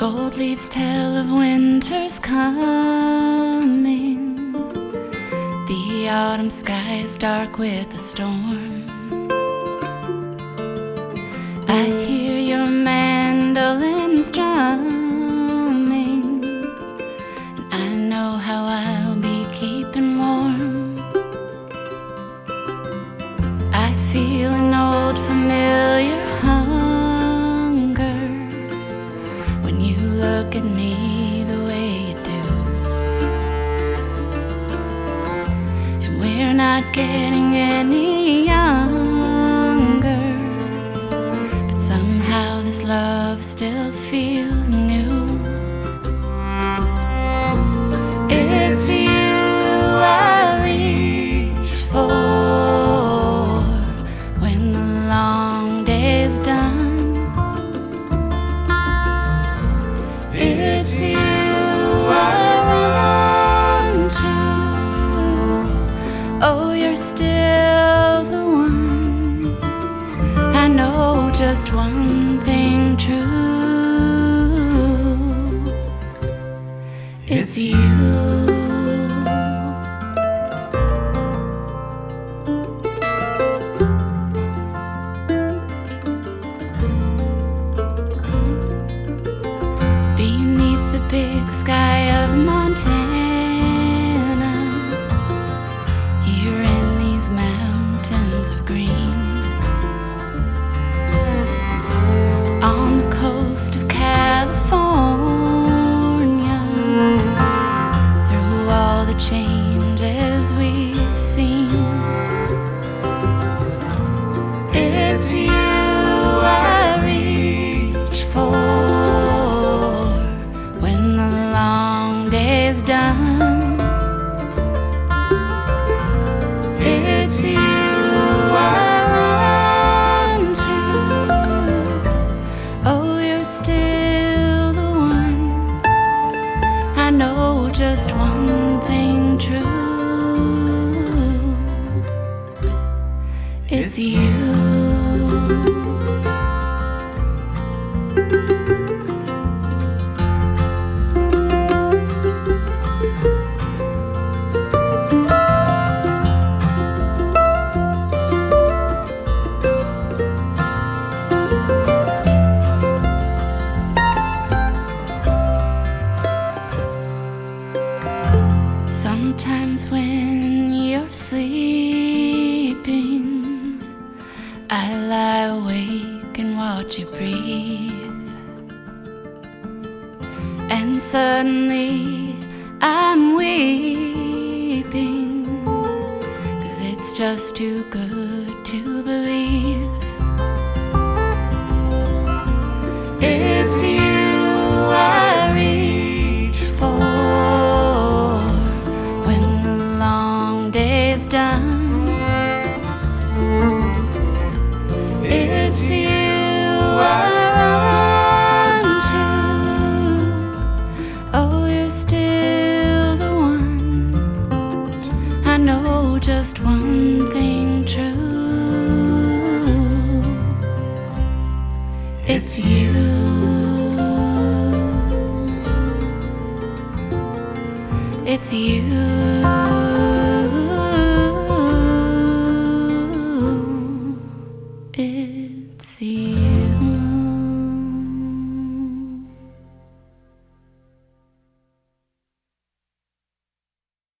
Gold leaves tell of winter's coming. The autumn sky is dark with a storm. I hear your mandolin strumming, not getting any younger, but somehow this love still feels new. Just one thing true. It's you. beneath the big sky of Montana. Still the one. I know just one thing true. And suddenly I'm weeping, cause it's just too good just one thing true. It's you. It's you.